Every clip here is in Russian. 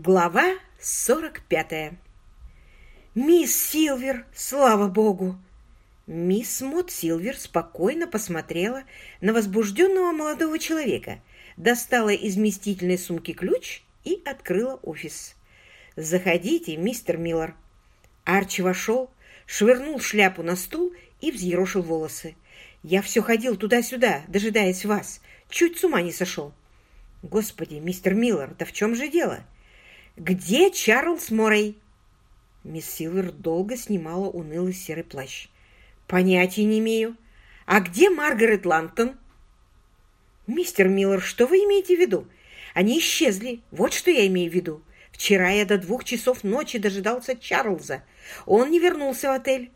Глава 45 «Мисс Силвер, слава богу!» Мисс Мот Силвер спокойно посмотрела на возбужденного молодого человека, достала из вместительной сумки ключ и открыла офис. «Заходите, мистер Миллер». Арчи вошел, швырнул шляпу на стул и взъерошил волосы. «Я все ходил туда-сюда, дожидаясь вас. Чуть с ума не сошел». «Господи, мистер Миллер, да в чем же дело?» «Где Чарльз Моррей?» Мисс Силвер долго снимала унылый серый плащ. «Понятия не имею. А где Маргарет Лантон?» «Мистер Миллер, что вы имеете в виду? Они исчезли. Вот что я имею в виду. Вчера я до двух часов ночи дожидался Чарльза. Он не вернулся в отель.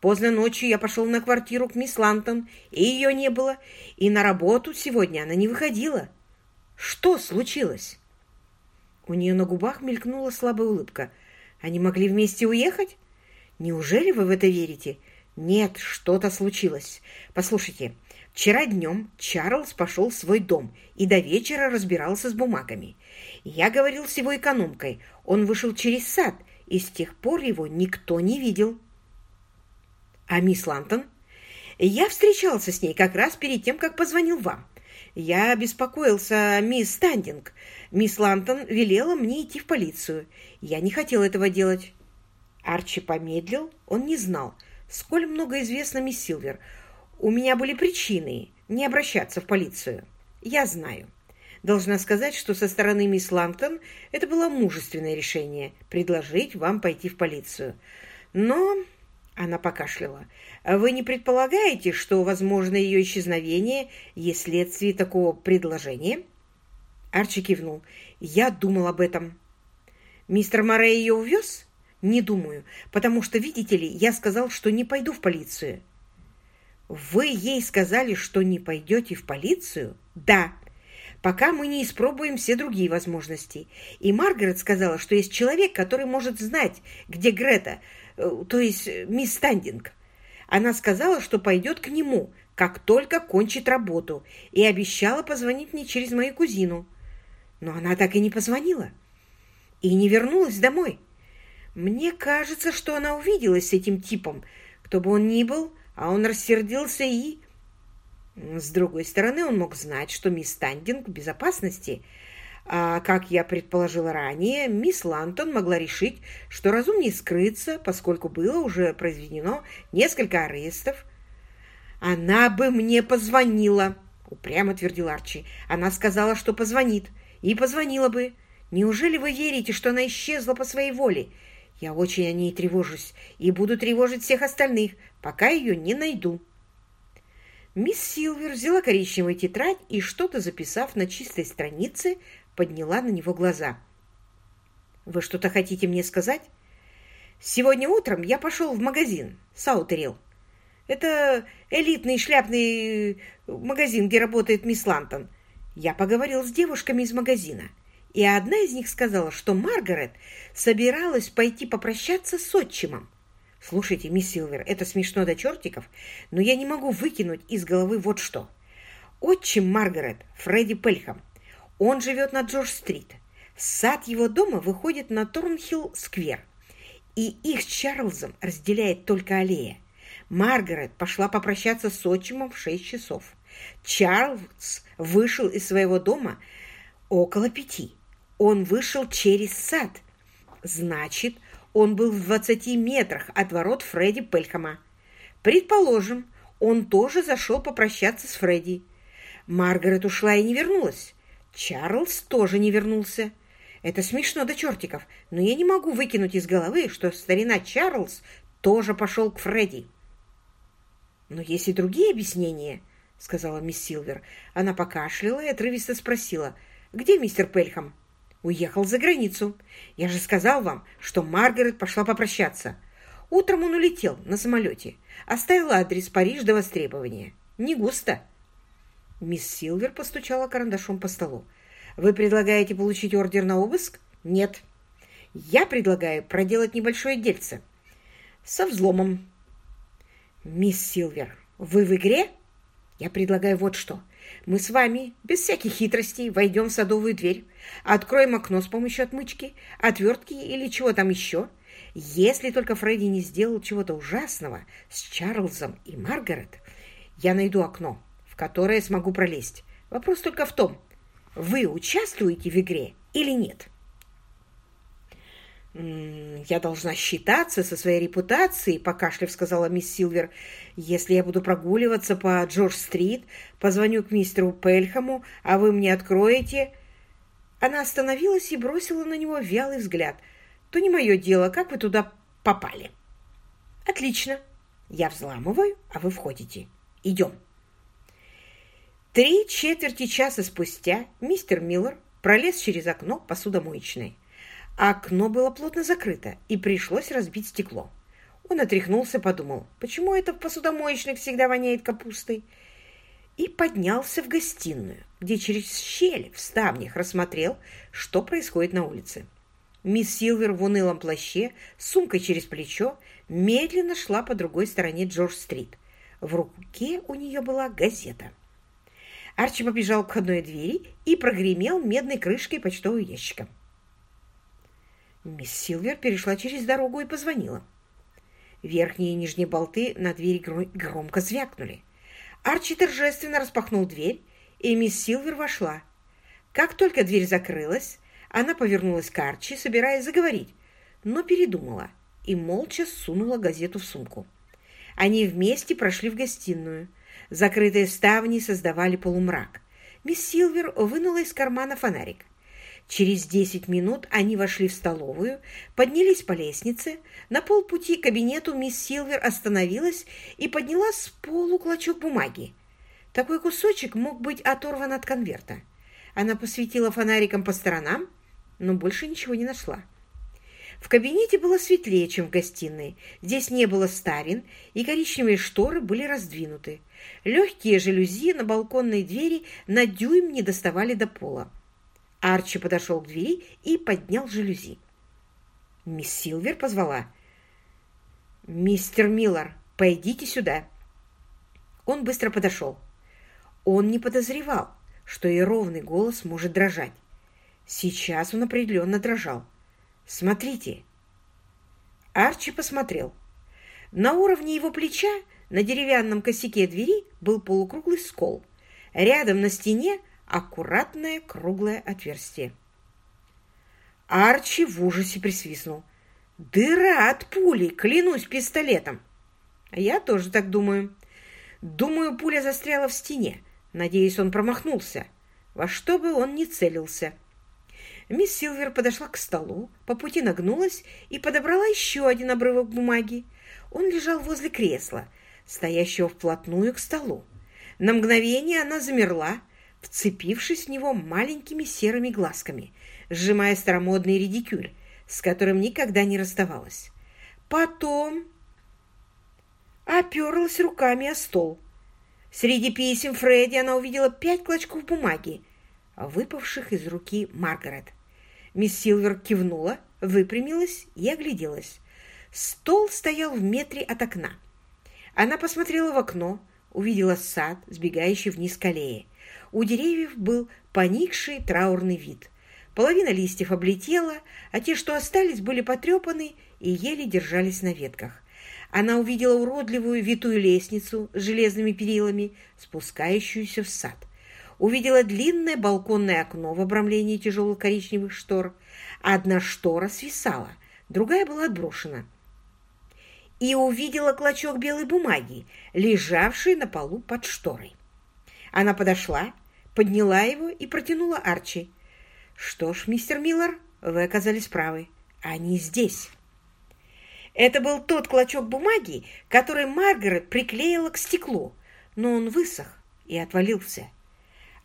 Поздно ночью я пошел на квартиру к мисс Лантон, и ее не было. И на работу сегодня она не выходила. Что случилось?» У нее на губах мелькнула слабая улыбка. Они могли вместе уехать? Неужели вы в это верите? Нет, что-то случилось. Послушайте, вчера днем Чарльз пошел в свой дом и до вечера разбирался с бумагами. Я говорил с его экономкой. Он вышел через сад, и с тех пор его никто не видел. А мисс Лантон? Я встречался с ней как раз перед тем, как позвонил вам. Я беспокоился мисс Стандинг. Мисс Лантон велела мне идти в полицию. Я не хотел этого делать. Арчи помедлил. Он не знал, сколь много известно мисс Силвер. У меня были причины не обращаться в полицию. Я знаю. Должна сказать, что со стороны мисс Лантон это было мужественное решение предложить вам пойти в полицию. Но она покашляла. «Вы не предполагаете, что, возможно, ее исчезновение есть следствие такого предложения?» Арчи кивнул. «Я думал об этом». «Мистер Морей ее увез?» «Не думаю, потому что, видите ли, я сказал, что не пойду в полицию». «Вы ей сказали, что не пойдете в полицию?» «Да, пока мы не испробуем все другие возможности. И Маргарет сказала, что есть человек, который может знать, где Грета, то есть э, мисс Стандинг. Она сказала, что пойдет к нему, как только кончит работу, и обещала позвонить мне через мою кузину. Но она так и не позвонила. И не вернулась домой. Мне кажется, что она увиделась с этим типом, кто бы он ни был, а он рассердился и... С другой стороны, он мог знать, что мисс Стандинг в безопасности, а, как я предположила ранее, мисс Лантон могла решить, что разумнее скрыться, поскольку было уже произведено несколько арестов. «Она бы мне позвонила», — упрямо твердил Арчи. «Она сказала, что позвонит. И позвонила бы. Неужели вы верите, что она исчезла по своей воле? Я очень о ней тревожусь и буду тревожить всех остальных, пока ее не найду». Мисс Силвер взяла коричневую тетрадь и, что-то записав на чистой странице, подняла на него глаза. «Вы что-то хотите мне сказать?» «Сегодня утром я пошел в магазин Саутерил. Это элитный шляпный магазин, где работает мисс Лантон. Я поговорил с девушками из магазина, и одна из них сказала, что Маргарет собиралась пойти попрощаться с отчимом. Слушайте, мисс Силвер, это смешно до чертиков, но я не могу выкинуть из головы вот что. Отчим Маргарет, Фредди Пельхам, он живет на Джордж-стрит. Сад его дома выходит на Торнхилл-сквер. И их с Чарльзом разделяет только аллея. Маргарет пошла попрощаться с отчимом в шесть часов. Чарльз вышел из своего дома около пяти. Он вышел через сад. Значит, он был в двадцати метрах от ворот Фредди Пельхама. Предположим, он тоже зашел попрощаться с Фредди. Маргарет ушла и не вернулась. Чарльз тоже не вернулся. Это смешно до чертиков, но я не могу выкинуть из головы, что старина Чарльз тоже пошел к Фредди. «Но есть и другие объяснения», — сказала мисс Силвер. Она покашляла и отрывисто спросила, «Где мистер Пельхам?» «Уехал за границу. Я же сказал вам, что Маргарет пошла попрощаться. Утром он улетел на самолете. Оставил адрес Париж до востребования. Не густо». Мисс Силвер постучала карандашом по столу. «Вы предлагаете получить ордер на обыск?» «Нет. Я предлагаю проделать небольшое дельце. Со взломом». «Мисс Силвер, вы в игре?» «Я предлагаю вот что. Мы с вами, без всяких хитростей, войдем в садовую дверь, откроем окно с помощью отмычки, отвертки или чего там еще. Если только Фредди не сделал чего-то ужасного с Чарльзом и Маргарет, я найду окно, в которое смогу пролезть. Вопрос только в том, вы участвуете в игре или нет?» «Я должна считаться со своей репутацией», — покашляв сказала мисс Силвер. «Если я буду прогуливаться по Джордж-стрит, позвоню к мистеру Пельхаму, а вы мне откроете...» Она остановилась и бросила на него вялый взгляд. «То не мое дело, как вы туда попали?» «Отлично. Я взламываю, а вы входите. Идем». Три четверти часа спустя мистер Миллер пролез через окно посудомоечной. Окно было плотно закрыто, и пришлось разбить стекло. Он отряхнулся, подумал, почему это в посудомоечных всегда воняет капустой, и поднялся в гостиную, где через щель в ставнях рассмотрел, что происходит на улице. Мисс Силвер в унылом плаще, сумкой через плечо, медленно шла по другой стороне Джордж-стрит. В руке у нее была газета. Арчи побежал к входной двери и прогремел медной крышкой почтового ящика. Мисс Силвер перешла через дорогу и позвонила. Верхние и нижние болты на двери громко звякнули. Арчи торжественно распахнул дверь, и мисс Силвер вошла. Как только дверь закрылась, она повернулась к Арчи, собираясь заговорить, но передумала и молча сунула газету в сумку. Они вместе прошли в гостиную. Закрытые ставни создавали полумрак. Мисс Силвер вынула из кармана фонарик. Через десять минут они вошли в столовую, поднялись по лестнице. На полпути к кабинету мисс Силвер остановилась и подняла с полу клочок бумаги. Такой кусочек мог быть оторван от конверта. Она посветила фонариком по сторонам, но больше ничего не нашла. В кабинете было светлее, чем в гостиной. Здесь не было ставен, и коричневые шторы были раздвинуты. Легкие жалюзи на балконной двери на дюйм не доставали до пола. Арчи подошел к двери и поднял жалюзи. Мисс Силвер позвала. «Мистер Миллар, пойдите сюда». Он быстро подошел. Он не подозревал, что и ровный голос может дрожать. Сейчас он определенно дрожал. «Смотрите». Арчи посмотрел. На уровне его плеча на деревянном косяке двери был полукруглый скол. Рядом на стене аккуратное круглое отверстие. Арчи в ужасе присвистнул. «Дыра от пули, клянусь пистолетом!» «Я тоже так думаю. Думаю, пуля застряла в стене. Надеюсь, он промахнулся. Во что бы он ни целился». Мисс Силвер подошла к столу, по пути нагнулась и подобрала еще один обрывок бумаги. Он лежал возле кресла, стоящего вплотную к столу. На мгновение она замерла, вцепившись в него маленькими серыми глазками, сжимая старомодный редикюль, с которым никогда не расставалась. Потом оперлась руками о стол. Среди писем Фредди она увидела пять клочков бумаги, выпавших из руки Маргарет. Мисс Силвер кивнула, выпрямилась и огляделась. Стол стоял в метре от окна. Она посмотрела в окно, увидела сад, сбегающий вниз к аллее. У деревьев был поникший траурный вид. Половина листьев облетела, а те, что остались, были потрепаны и еле держались на ветках. Она увидела уродливую витую лестницу с железными перилами, спускающуюся в сад. Увидела длинное балконное окно в обрамлении тяжелых коричневых штор. Одна штора свисала, другая была отброшена. И увидела клочок белой бумаги, лежавший на полу под шторой. Она подошла, подняла его и протянула Арчи. «Что ж, мистер Миллар, вы оказались правы. Они здесь». Это был тот клочок бумаги, который Маргарет приклеила к стеклу, но он высох и отвалился.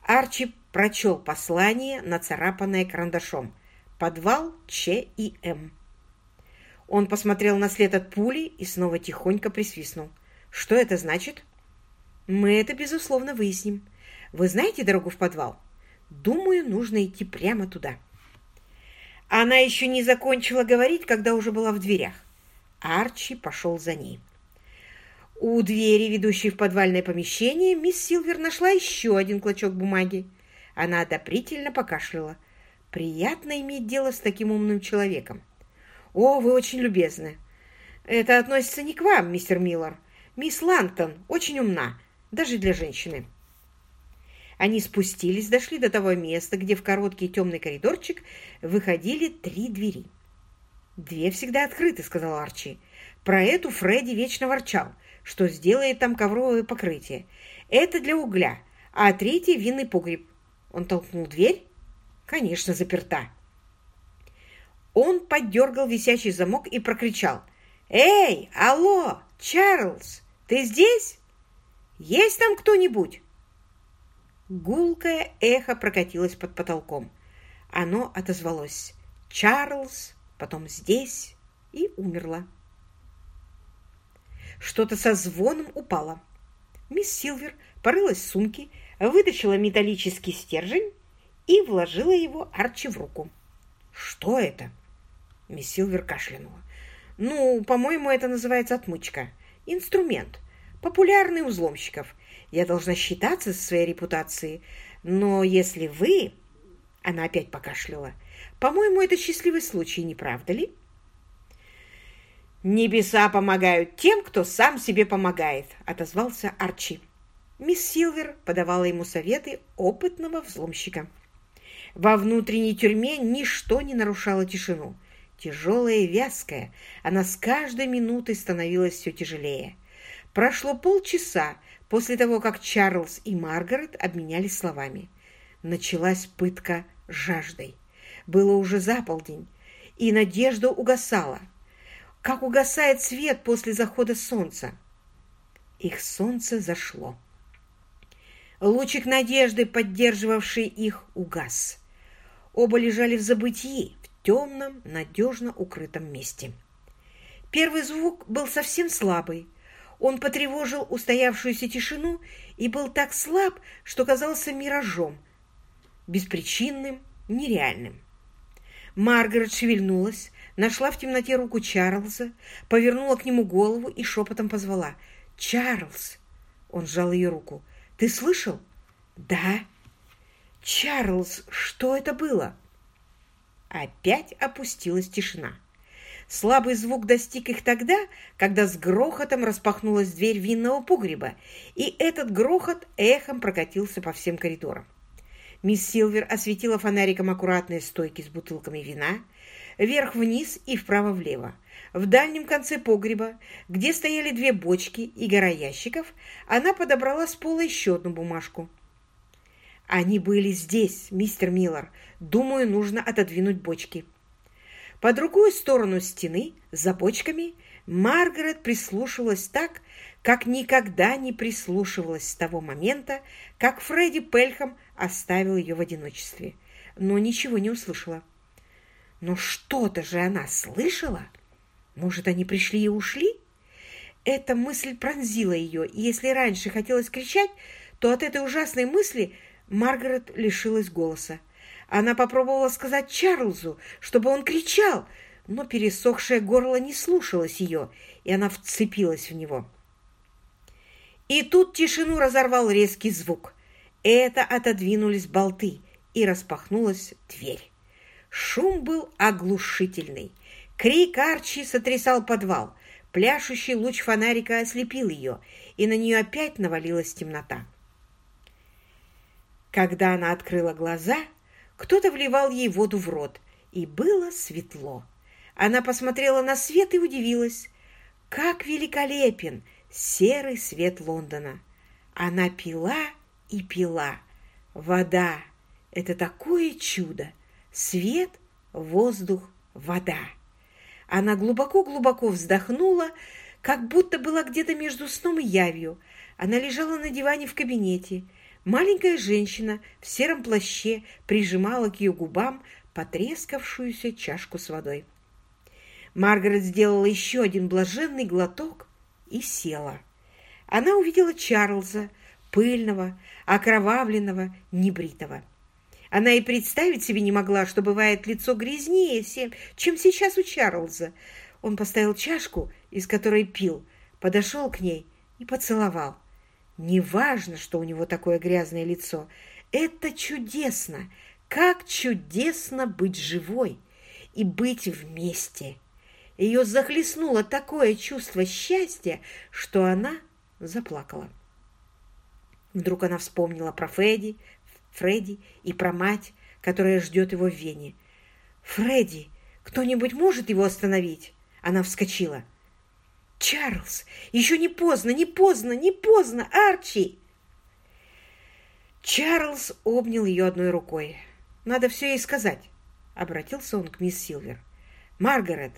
Арчи прочел послание, нацарапанное карандашом. «Подвал Ч и М». Он посмотрел на след от пули и снова тихонько присвистнул. «Что это значит?» Мы это, безусловно, выясним. Вы знаете дорогу в подвал? Думаю, нужно идти прямо туда. Она еще не закончила говорить, когда уже была в дверях. Арчи пошел за ней. У двери, ведущей в подвальное помещение, мисс Силвер нашла еще один клочок бумаги. Она одобрительно покашляла. Приятно иметь дело с таким умным человеком. «О, вы очень любезны. Это относится не к вам, мистер Миллер. Мисс Лангтон очень умна, даже для женщины». Они спустились, дошли до того места, где в короткий темный коридорчик выходили три двери. «Две всегда открыты», — сказал Арчи. «Про эту Фредди вечно ворчал, что сделает там ковровое покрытие. Это для угля, а третий — винный погреб». Он толкнул дверь. «Конечно, заперта». Он поддергал висячий замок и прокричал. «Эй, алло, Чарльз, ты здесь? Есть там кто-нибудь?» Гулкое эхо прокатилось под потолком. Оно отозвалось «Чарльз», потом «здесь» и умерло. Что-то со звоном упало. Мисс Силвер порылась в сумке, вытащила металлический стержень и вложила его Арчи в руку. «Что это?» Мисс Силвер кашлянула. «Ну, по-моему, это называется отмычка. Инструмент. Популярный у взломщиков. Я должна считаться со своей репутацией. Но если вы...» Она опять покашляла. «По-моему, это счастливый случай, не правда ли?» «Небеса помогают тем, кто сам себе помогает», — отозвался Арчи. Мисс Силвер подавала ему советы опытного взломщика. Во внутренней тюрьме ничто не нарушало тишину. Тяжелая и вязкая, она с каждой минутой становилась все тяжелее. Прошло полчаса, после того, как Чарльз и Маргарет обменялись словами. Началась пытка жаждой. Было уже заполдень, и надежда угасала, как угасает свет после захода солнца. Их солнце зашло. Лучик надежды, поддерживавший их, угас. Оба лежали в забытии, в темном, надежно укрытом месте. Первый звук был совсем слабый, он потревожил устоявшуюся тишину и был так слаб, что казался миражом, беспричинным, нереальным. Маргарет шевельнулась, нашла в темноте руку Чарльза, повернула к нему голову и шепотом позвала. «Чарльз!» Он сжал ее руку. «Ты слышал?» «Да». «Чарльз, что это было?» Опять опустилась тишина. Слабый звук достиг их тогда, когда с грохотом распахнулась дверь винного погреба, и этот грохот эхом прокатился по всем коридорам. Мисс Силвер осветила фонариком аккуратные стойки с бутылками вина, вверх-вниз и вправо-влево. В дальнем конце погреба, где стояли две бочки и гора ящиков, она подобрала с пола еще одну бумажку. «Они были здесь, мистер Миллер. Думаю, нужно отодвинуть бочки». По другую сторону стены, за бочками, Маргарет прислушивалась так, как никогда не прислушивалась с того момента, как Фредди Пельхам оставил ее в одиночестве, но ничего не услышала. Но что-то же она слышала. Может, они пришли и ушли? Эта мысль пронзила ее, и если раньше хотелось кричать, то от этой ужасной мысли Маргарет лишилась голоса. Она попробовала сказать Чарльзу, чтобы он кричал, но пересохшее горло не слушалось ее, и она вцепилась в него. И тут тишину разорвал резкий звук. Это отодвинулись болты, и распахнулась дверь. Шум был оглушительный. Крик Арчи сотрясал подвал. Пляшущий луч фонарика ослепил ее, и на нее опять навалилась темнота. Когда она открыла глаза, кто-то вливал ей воду в рот, и было светло. Она посмотрела на свет и удивилась. Как великолепен серый свет Лондона! Она пила и пила. Вода — это такое чудо! Свет, воздух, вода. Она глубоко-глубоко вздохнула, как будто была где-то между сном и явью. Она лежала на диване в кабинете, Маленькая женщина в сером плаще прижимала к ее губам потрескавшуюся чашку с водой. Маргарет сделала еще один блаженный глоток и села. Она увидела Чарльза, пыльного, окровавленного, небритого. Она и представить себе не могла, что бывает лицо грязнее, чем сейчас у Чарльза. Он поставил чашку, из которой пил, подошел к ней и поцеловал. Неважно, что у него такое грязное лицо. Это чудесно! Как чудесно быть живой и быть вместе! Ее захлестнуло такое чувство счастья, что она заплакала. Вдруг она вспомнила про Фредди, Фредди и про мать, которая ждет его в Вене. «Фредди, кто-нибудь может его остановить?» Она вскочила. «Чарльз, еще не поздно, не поздно, не поздно, Арчи!» Чарльз обнял ее одной рукой. «Надо все ей сказать», — обратился он к мисс Силвер. «Маргарет,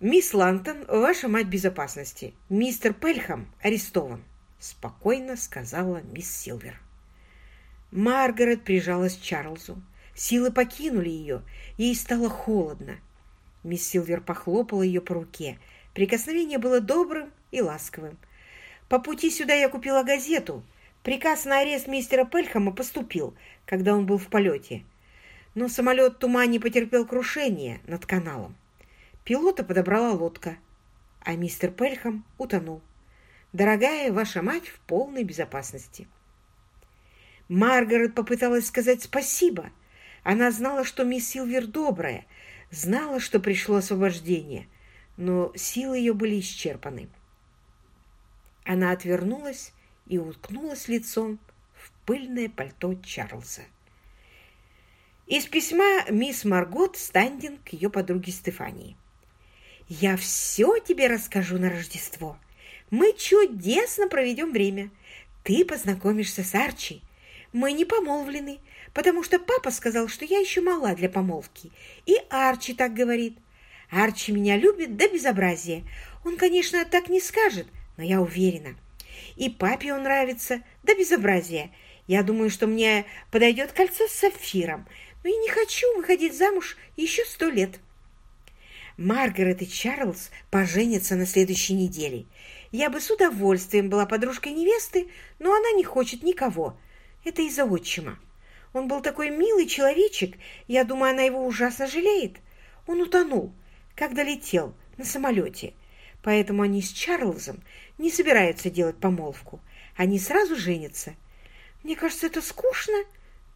«Мисс Лантон, ваша мать безопасности. Мистер Пельхам арестован», — спокойно сказала мисс Силвер. Маргарет прижалась к Чарльзу. Силы покинули ее, ей стало холодно. Мисс Силвер похлопала ее по руке. Прикосновение было добрым и ласковым. «По пути сюда я купила газету. Приказ на арест мистера Пельхама поступил, когда он был в полете. Но самолет в тумане потерпел крушение над каналом. Пилота подобрала лодка, а мистер Пельхам утонул. Дорогая, ваша мать в полной безопасности. Маргарет попыталась сказать спасибо. Она знала, что мисс Силвер добрая, знала, что пришло освобождение, но силы ее были исчерпаны. Она отвернулась и уткнулась лицом в пыльное пальто Чарльза. Из письма мисс Маргот Стандинг ее подруге Стефании. Я все тебе расскажу на Рождество. Мы чудесно проведем время. Ты познакомишься с Арчи. Мы не помолвлены, потому что папа сказал, что я еще мала для помолвки. И Арчи так говорит. Арчи меня любит до безобразия. Он, конечно, так не скажет, но я уверена. И папе он нравится до безобразия. Я думаю, что мне подойдет кольцо с сапфиром, но я не хочу выходить замуж еще сто лет. Маргарет и Чарльз поженятся на следующей неделе. Я бы с удовольствием была подружкой невесты, но она не хочет никого. Это из-за отчима. Он был такой милый человечек, я думаю, она его ужасно жалеет. Он утонул, когда летел на самолете. Поэтому они с Чарльзом не собираются делать помолвку. Они сразу женятся. Мне кажется, это скучно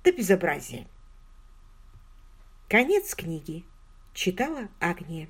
до безобразия. Конец книги. Читала Агния.